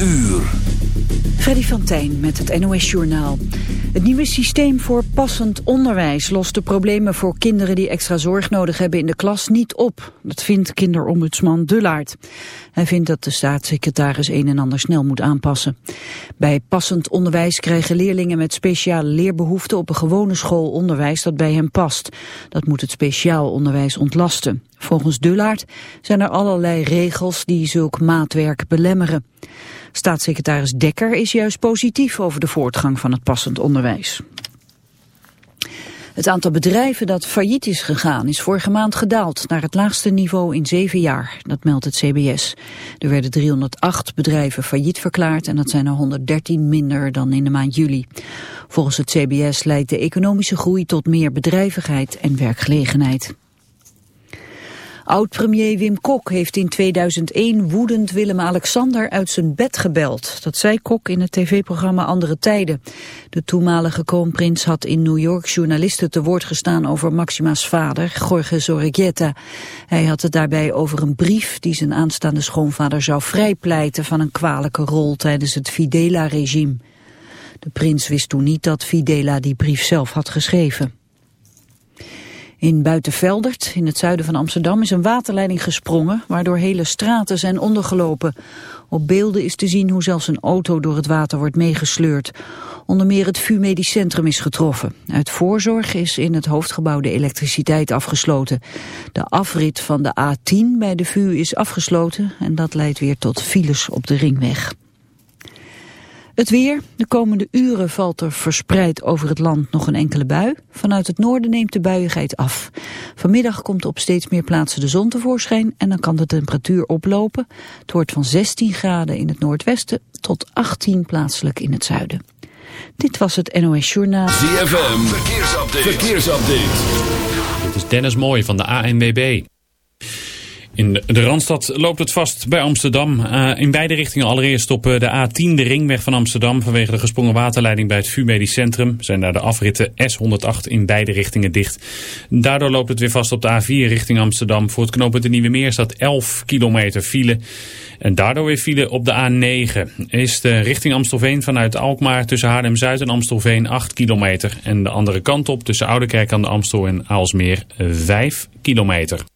uur. Freddy van Tijn met het NOS-journaal. Het nieuwe systeem voor passend onderwijs lost de problemen voor kinderen die extra zorg nodig hebben in de klas niet op. Dat vindt kinderombudsman Dullaert. Hij vindt dat de staatssecretaris een en ander snel moet aanpassen. Bij passend onderwijs krijgen leerlingen met speciale leerbehoeften op een gewone school onderwijs dat bij hen past. Dat moet het speciaal onderwijs ontlasten. Volgens Dullaert zijn er allerlei regels die zulk maatwerk belemmeren. Staatssecretaris Dekker is juist positief over de voortgang van het passend onderwijs. Het aantal bedrijven dat failliet is gegaan is vorige maand gedaald naar het laagste niveau in zeven jaar. Dat meldt het CBS. Er werden 308 bedrijven failliet verklaard en dat zijn er 113 minder dan in de maand juli. Volgens het CBS leidt de economische groei tot meer bedrijvigheid en werkgelegenheid. Oud-premier Wim Kok heeft in 2001 woedend Willem-Alexander uit zijn bed gebeld. Dat zei Kok in het tv-programma Andere Tijden. De toenmalige kroonprins had in New York journalisten te woord gestaan over Maxima's vader, Jorge Zorregieta. Hij had het daarbij over een brief die zijn aanstaande schoonvader zou vrijpleiten van een kwalijke rol tijdens het Fidela-regime. De prins wist toen niet dat Fidela die brief zelf had geschreven. In Buitenveldert, in het zuiden van Amsterdam, is een waterleiding gesprongen, waardoor hele straten zijn ondergelopen. Op beelden is te zien hoe zelfs een auto door het water wordt meegesleurd. Onder meer het VU Medisch Centrum is getroffen. Uit voorzorg is in het hoofdgebouw de elektriciteit afgesloten. De afrit van de A10 bij de VU is afgesloten en dat leidt weer tot files op de ringweg. Het weer. De komende uren valt er verspreid over het land nog een enkele bui. Vanuit het noorden neemt de buiigheid af. Vanmiddag komt op steeds meer plaatsen de zon tevoorschijn en dan kan de temperatuur oplopen. Het wordt van 16 graden in het noordwesten tot 18 plaatselijk in het zuiden. Dit was het NOS Journaal. ZFM. Verkeersupdate. Verkeersupdate. Dit is Dennis Mooij van de ANWB. In de Randstad loopt het vast bij Amsterdam. Uh, in beide richtingen allereerst op uh, de A10, de ringweg van Amsterdam. Vanwege de gesprongen waterleiding bij het VU Medisch Centrum zijn daar de afritten S108 in beide richtingen dicht. Daardoor loopt het weer vast op de A4 richting Amsterdam. Voor het knooppunt de Nieuwe Meer staat 11 kilometer file. En daardoor weer file op de A9. Is de richting Amstelveen vanuit Alkmaar tussen Haarlem-Zuid en Amstelveen 8 kilometer. En de andere kant op tussen Oudekerk aan de Amstel en Aalsmeer 5 kilometer.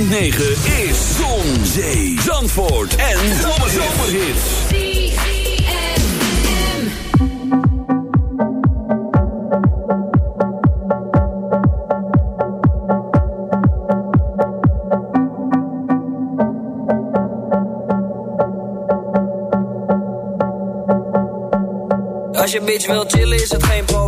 Is Zon, Zee, Zandvoort en Zomerhits. Als je bitch wil chillen is het geen probleem,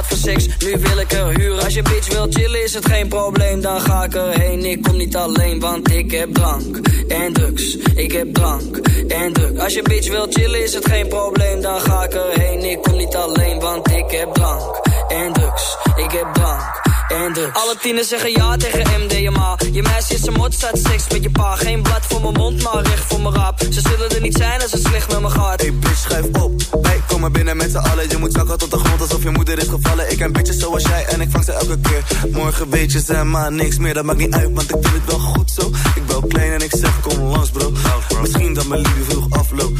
Nu wil ik er huren. Als je bitch wil chillen is het geen probleem, dan ga ik erheen. Ik kom niet alleen, want ik heb drank en drugs. Ik heb drank en drugs. Als je bitch wil chillen is het geen probleem, dan ga ik erheen. Ik kom niet alleen, want ik heb drank en drugs. Ik heb drank. Alle tienen zeggen ja tegen MDMA. Je meisje is een mot, staat seks met je pa. Geen blad voor mijn mond, maar recht voor mijn raap. Ze zullen er niet zijn als het slecht met me gaat. Hey bitch, schuif op. Komen binnen met z'n allen. Je moet zakken tot de grond alsof je moeder is gevallen. Ik ken bitches zoals jij en ik vang ze elke keer. Morgen weet je ze maar niks meer, dat maakt niet uit, want ik vind het wel goed zo. Ik ben klein en ik zeg kom langs bro. Misschien dat mijn liefde vroeg afloopt.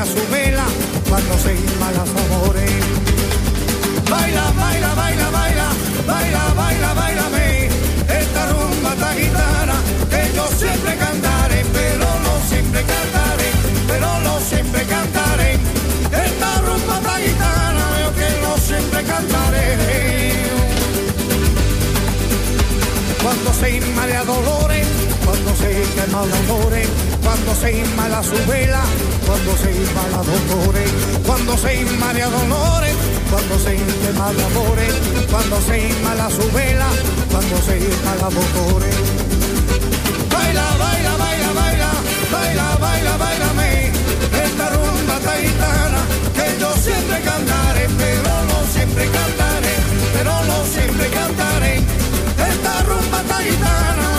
cuando se inmala su vela, cuando se inmala dolores, cuando se inmala dolores, cuando se de amores, cuando se inmala su vela, cuando se inmala dolores. Baila, baila, baila, baila, baila, baila, baila, esta rumba taitana que yo siempre cantaré, pero no siempre cantaré, pero no siempre cantaré. Esta rumba taitana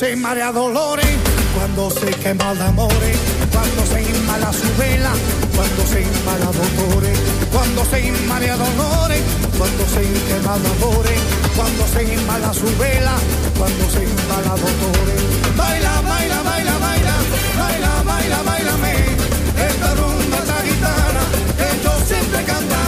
se marea dolores, cuando se quema de amores, cuando se inmala su vela, cuando se inmala dolores, cuando se inmala dolores, cuando se quema amores, cuando se inmala su vela, cuando se inmala dolores. Baila, baila, baila, baila, baila, baila, baila, esta rumba esta gitana, que yo siempre cantaré,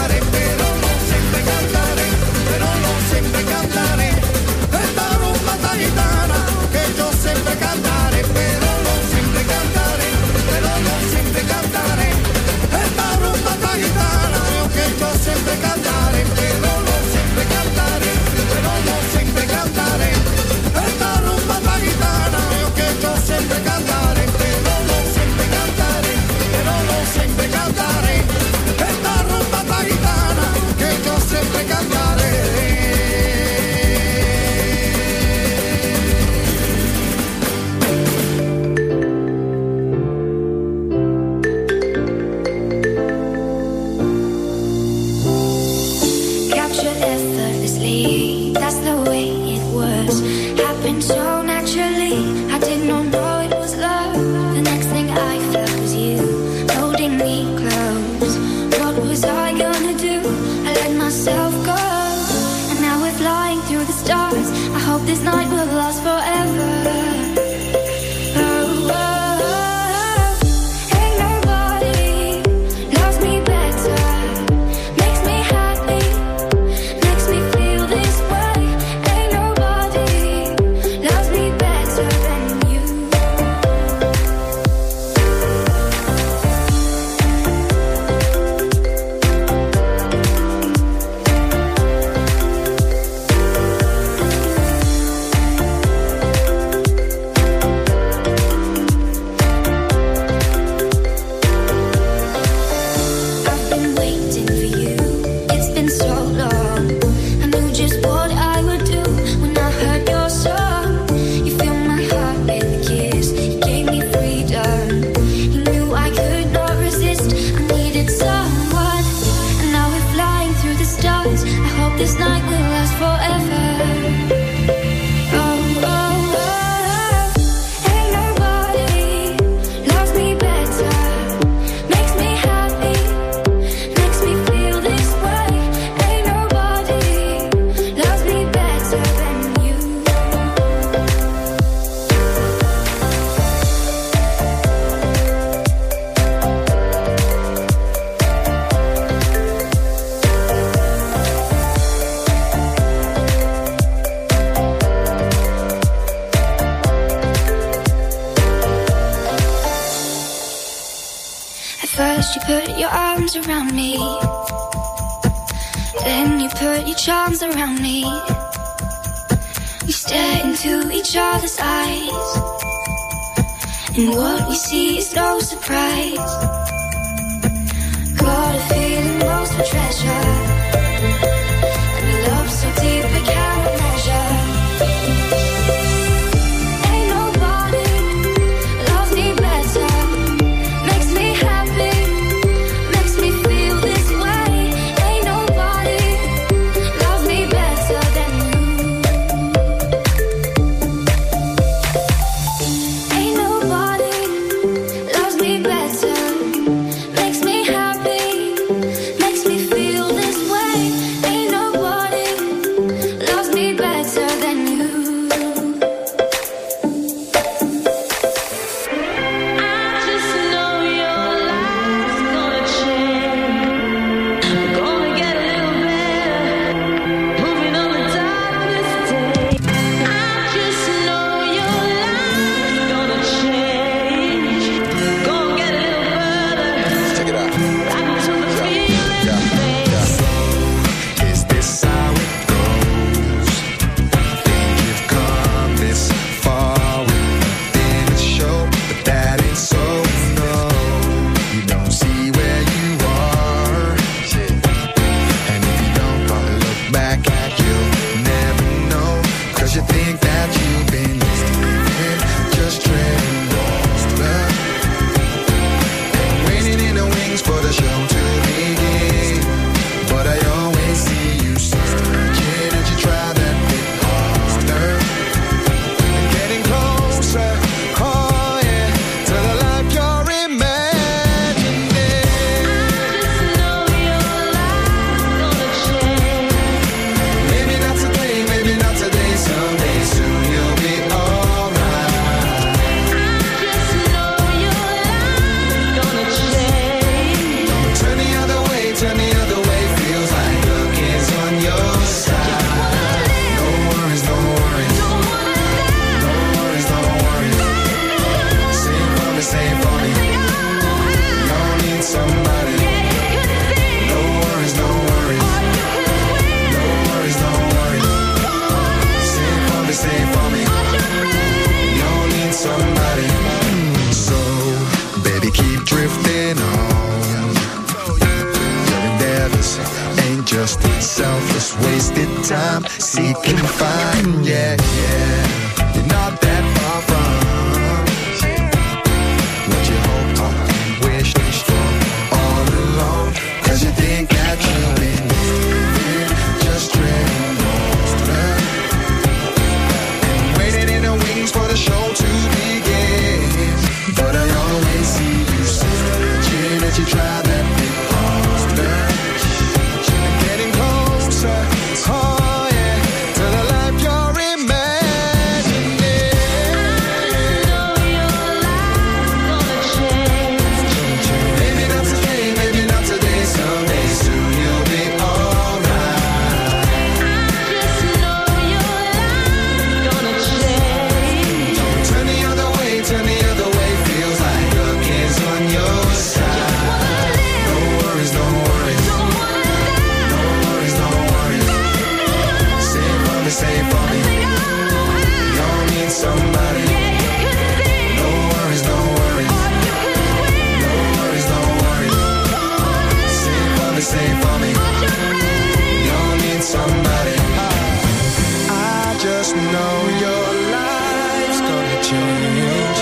know your life's gonna change.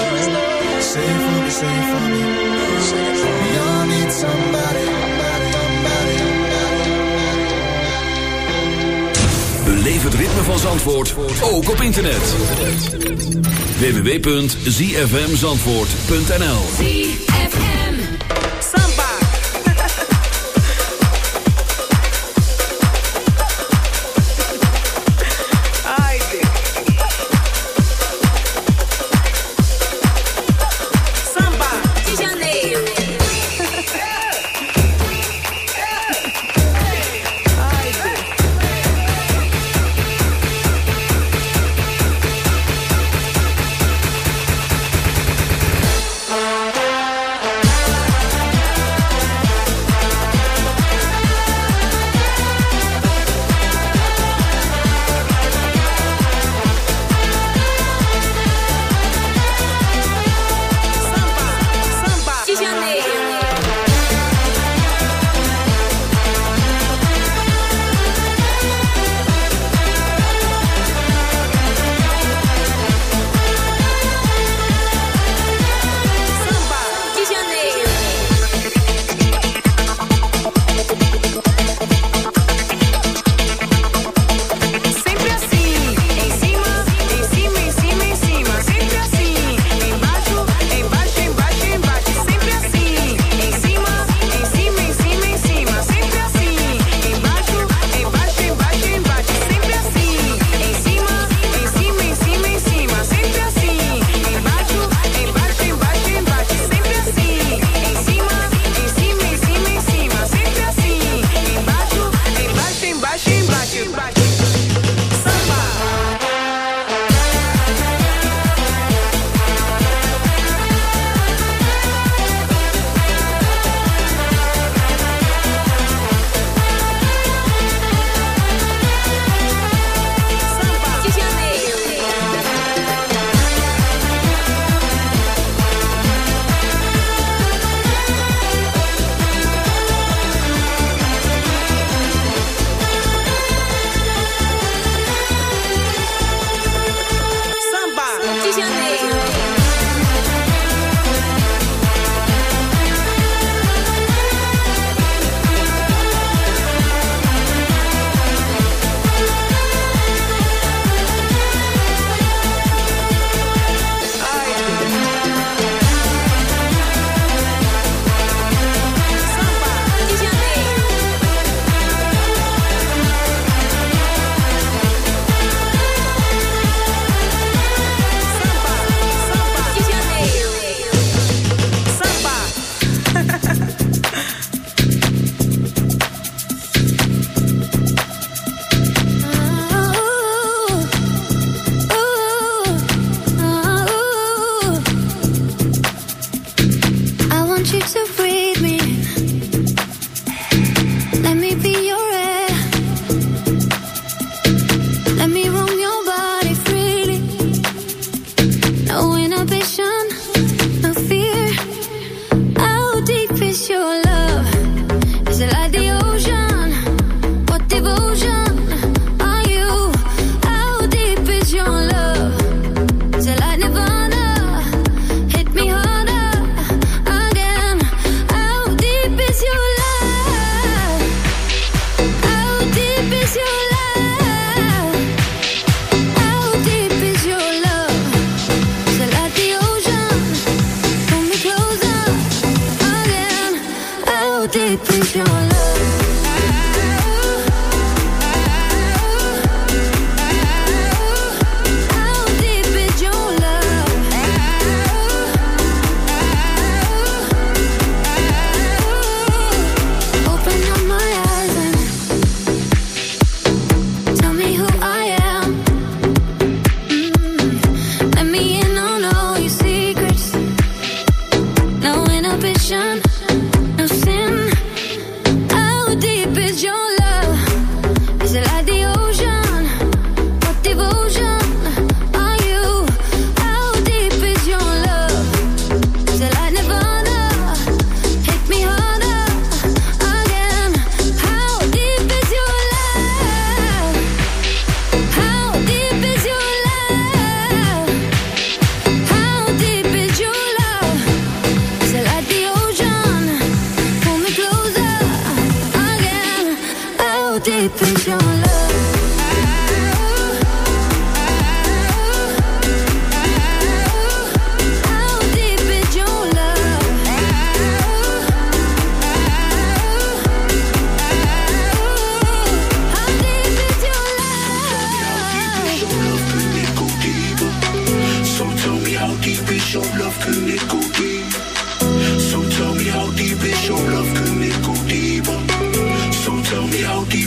Sing for me, sing for me. You'll need somebody, somebody, Beleef het ritme van Zandvoort, ook op internet. www.zfmzandvoort.nl Tokyo.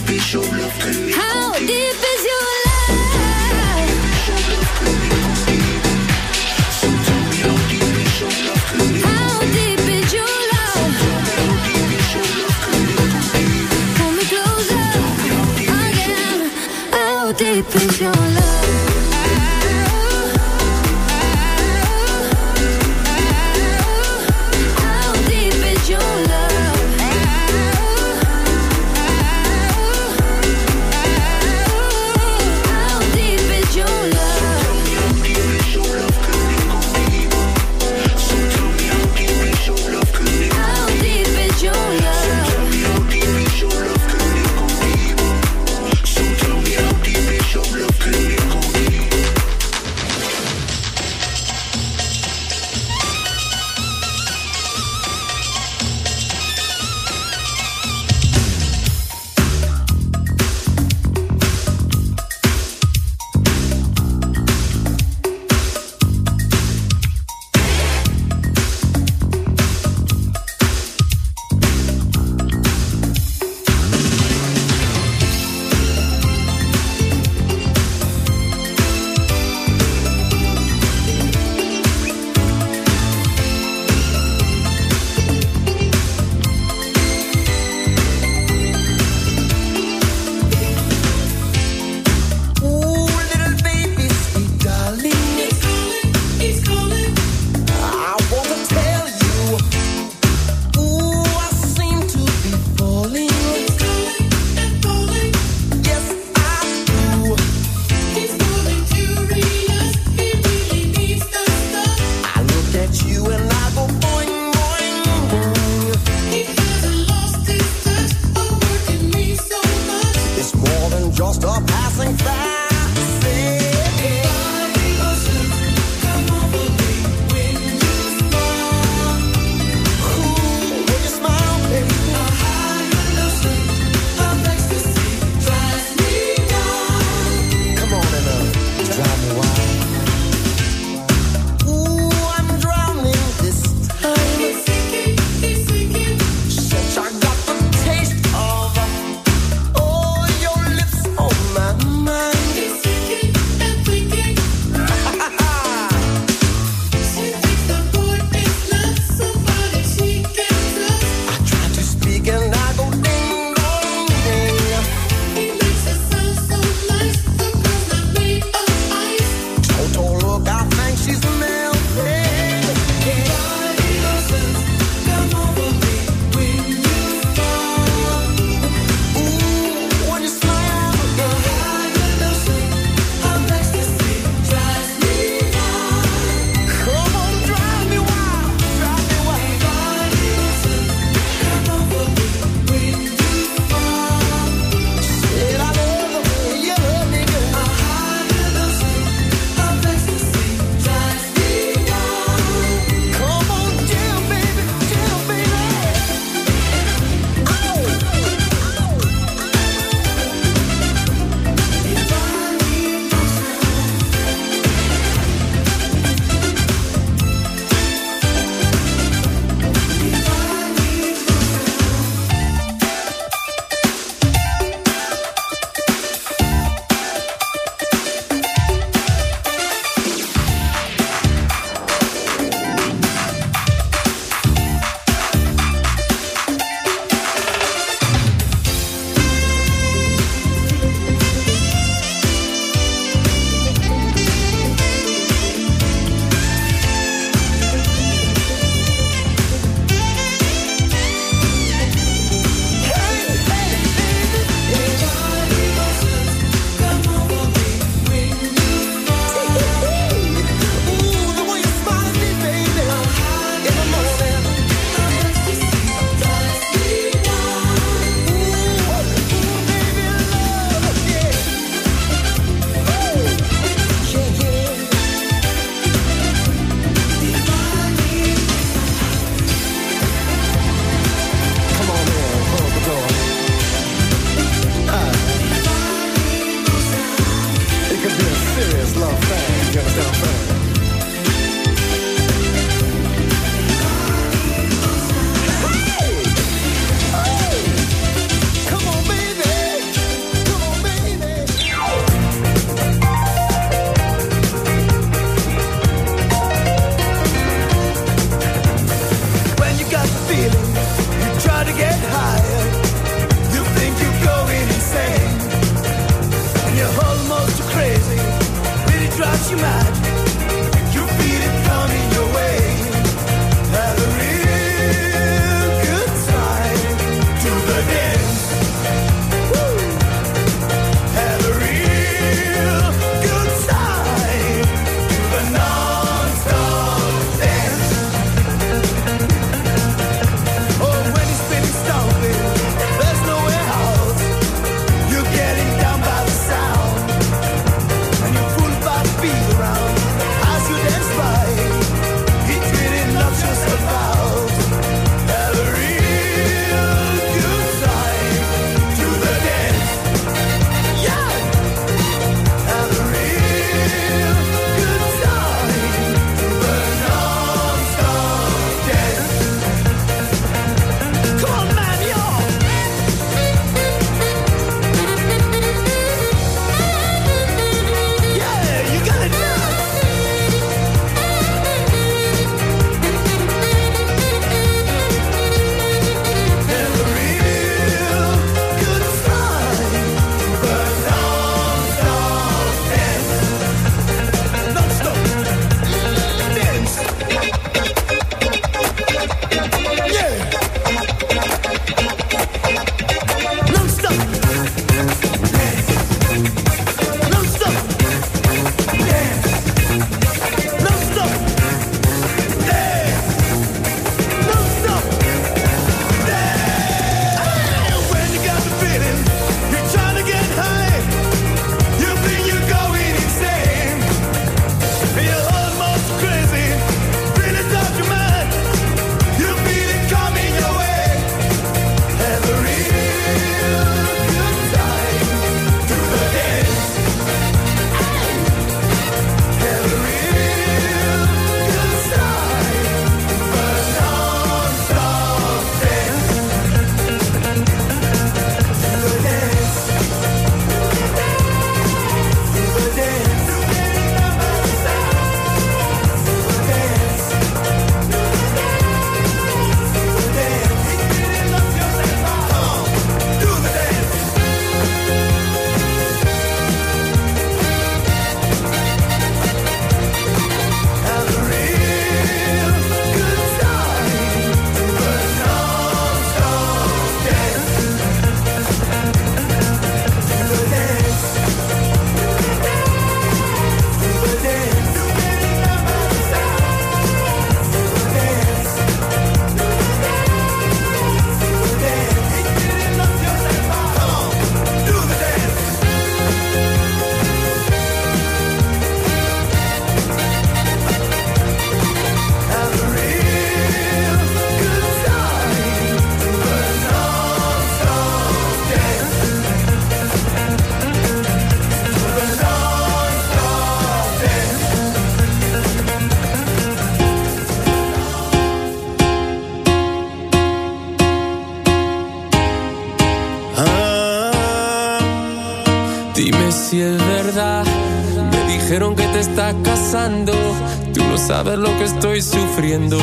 saber lo que estoy sufriendo.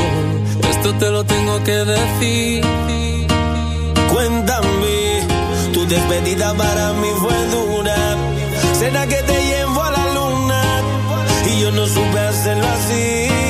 Esto te lo tengo que decir. Cuéntame, tu despedida para mí fue dura. Será que te llevo a la luna y yo no supe hacerlo así.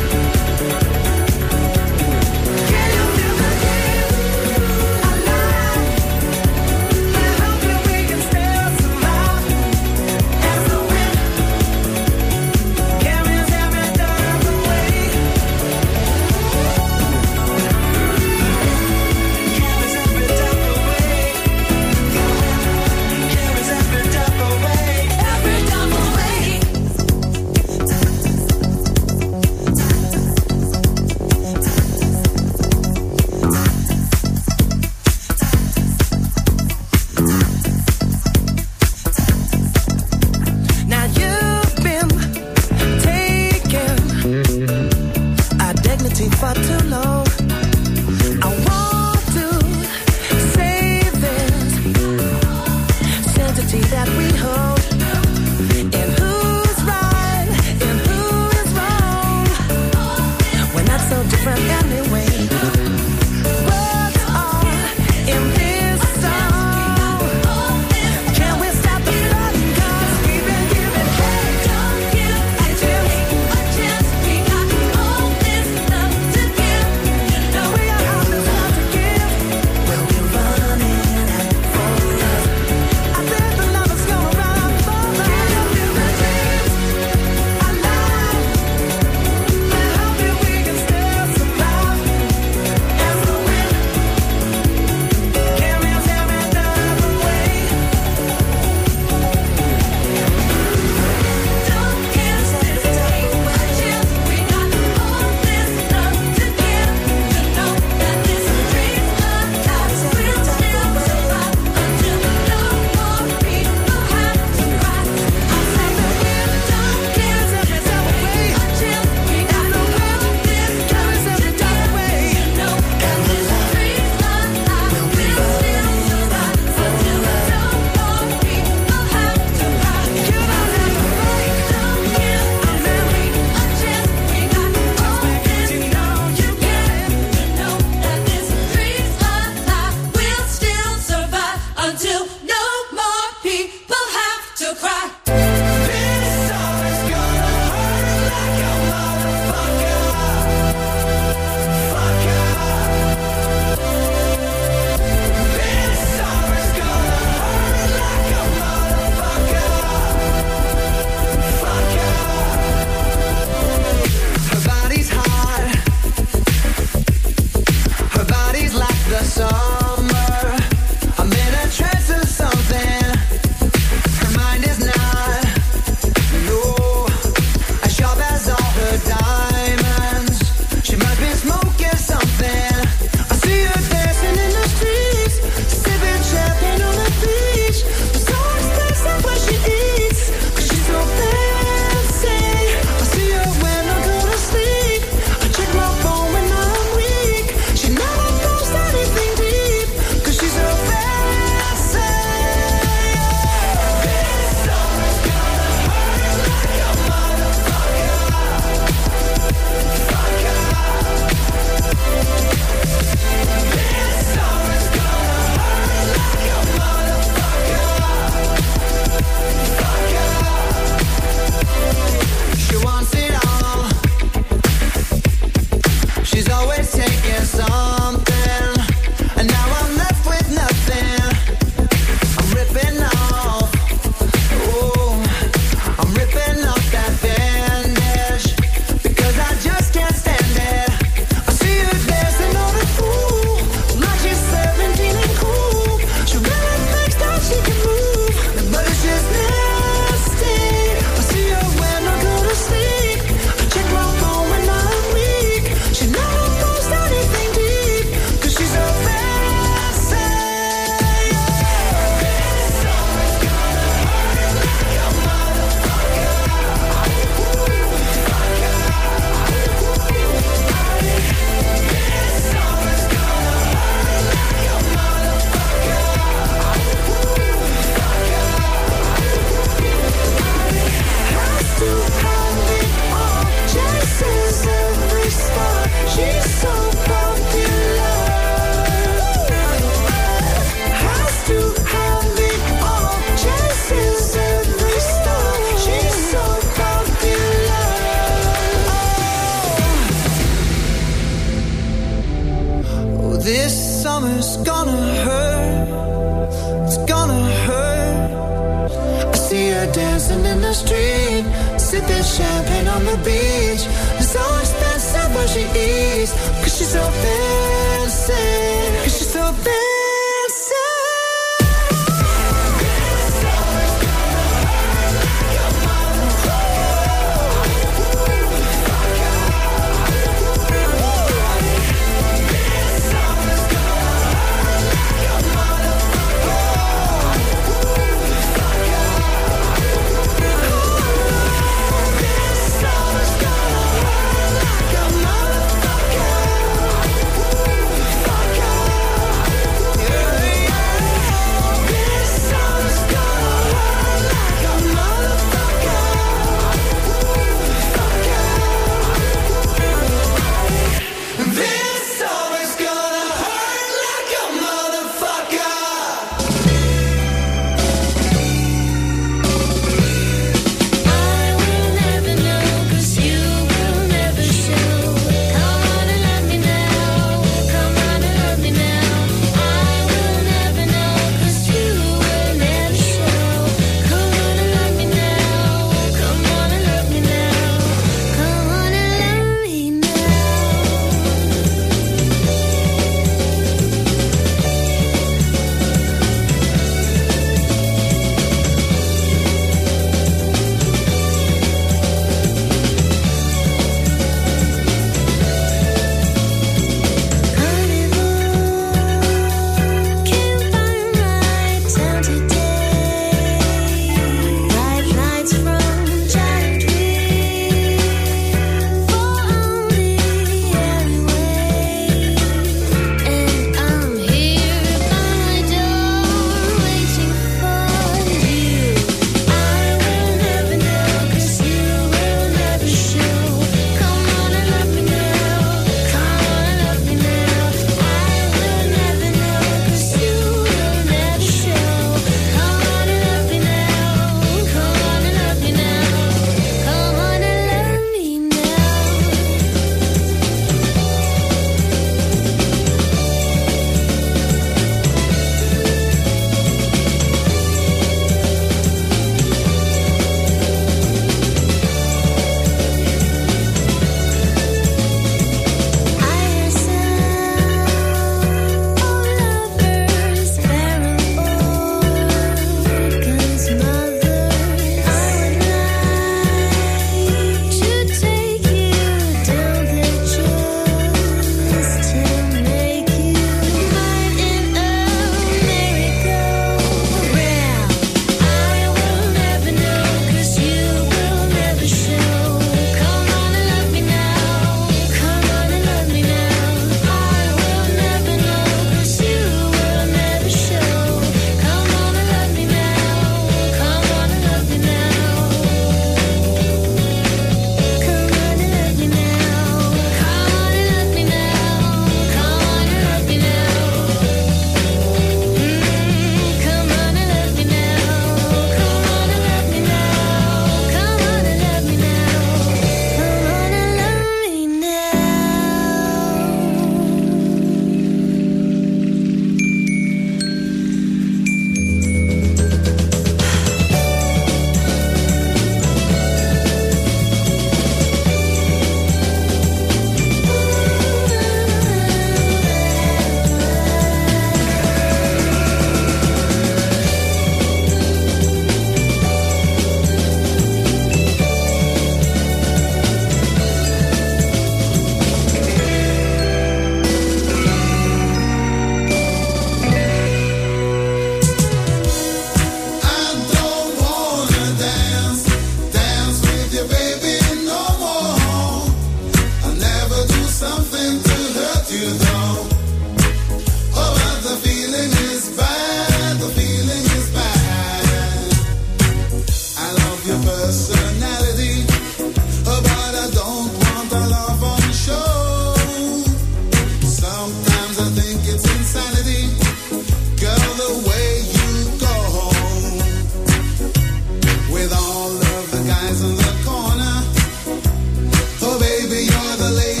The lady.